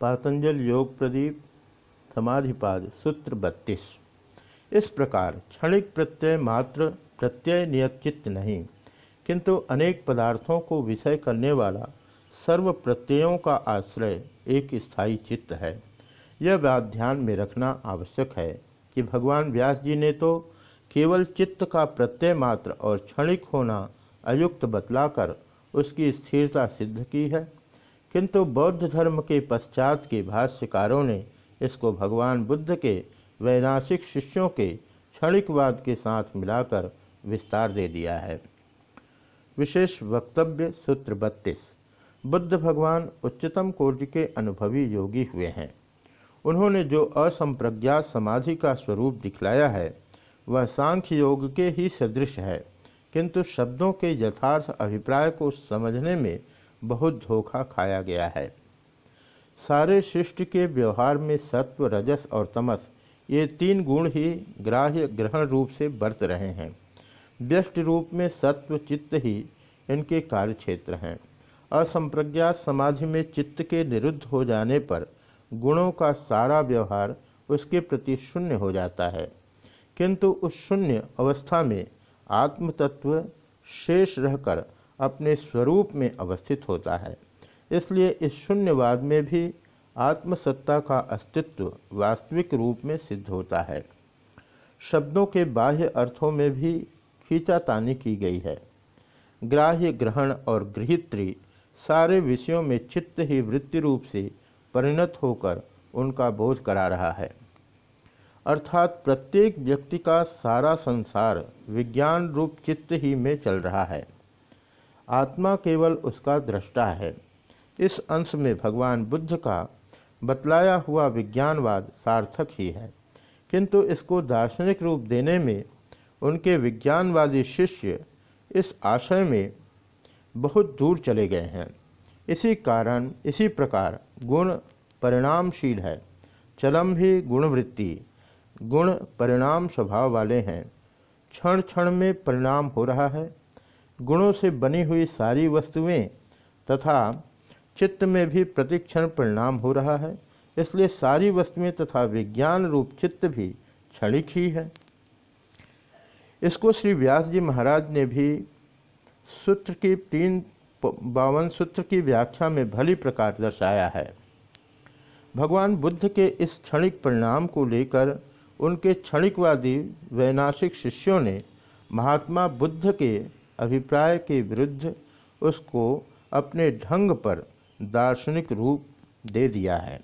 पातंजल योग प्रदीप, समाधिपाद, सूत्र बत्तीस। इस प्रकार क्षणिक प्रत्यय मात्र प्रत्यय नियत चित्त नहीं, किंतु अनेक पदार्थों को विषय करने वाला सर्व प्रत्ययों का आश्रय एक स्थायी चित्त है। यह बात ध्यान में रखना आवश्यक है कि भगवान व्यास जी ने तो केवल चित्त का प्रत्यय मात्र और क्षणिक होना अयुक्त बतलाकर उसकी स्थिरता सिद्ध की है। किंतु बौद्ध धर्म के पश्चात के भाष्यकारों ने इसको भगवान बुद्ध के वैनाशिक शिष्यों के क्षणिकवाद के साथ मिलाकर विस्तार दे दिया है। विशेष वक्तव्य सूत्र बत्तीस। बुद्ध भगवान उच्चतम कोर्ज के अनुभवी योगी हुए हैं। उन्होंने जो असंप्रज्ञात समाधि का स्वरूप दिखलाया है, वह सांख्य योग के ही सदृश है। किंतु शब्दों के यथार्थ अभिप्राय को समझने में बहुत धोखा खाया गया है। सारे सृष्टि के व्यवहार में सत्व, रजस और तमस, ये तीन गुण ही ग्राह्य ग्रहण रूप से बरत रहे हैं। व्यष्ट रूप में सत्व, चित्त ही इनके कार्य क्षेत्र हैं। असंप्रज्ञात समाधि में चित्त के निरुद्ध हो जाने पर गुणों का सारा व्यवहार उसके प्रति शून्य हो जाता है। किंतु उस शून्य अवस्था में आत्मतत्व शेष रहकर अपने स्वरूप में अवस्थित होता है। इसलिए इस शून्यवाद में भी आत्मसत्ता का अस्तित्व वास्तविक रूप में सिद्ध होता है। शब्दों के बाह्य अर्थों में भी खींचातानी की गई है। ग्राह्य ग्रहण और गृहित्री सारे विषयों में चित्त ही वृत्ति रूप से परिणत होकर उनका बोध करा रहा है। अर्थात प्रत्येक व्यक्ति का सारा संसार विज्ञान रूप चित्त ही में चल रहा है। आत्मा केवल उसका दृष्टा है। इस अंश में भगवान बुद्ध का बतलाया हुआ विज्ञानवाद सार्थक ही है। किंतु इसको दार्शनिक रूप देने में उनके विज्ञानवादी शिष्य इस आशय में बहुत दूर चले गए हैं। इसी कारण, इसी प्रकार गुण परिणामशील है। चलम भी गुणवृत्ति, गुण परिणाम स्वभाव वाले हैं। क्षण क्षण में परिणाम हो रहा है। गुणों से बनी हुई सारी वस्तुएँ तथा चित्त में भी प्रतिक्षण परिणाम हो रहा है, इसलिए सारी वस्तुएँ तथा विज्ञान रूप चित्त भी क्षणिक ही है। इसको श्री व्यास जी महाराज ने भी सूत्र की तीन बावन सूत्र की व्याख्या में भली प्रकार दर्शाया है। भगवान बुद्ध के इस क्षणिक परिणाम को लेकर उनके क्षणिकवादी वैनाशिक शिष्यों ने महात्मा बुद्ध के अभिप्राय के विरुद्ध उसको अपने ढंग पर दार्शनिक रूप दे दिया है।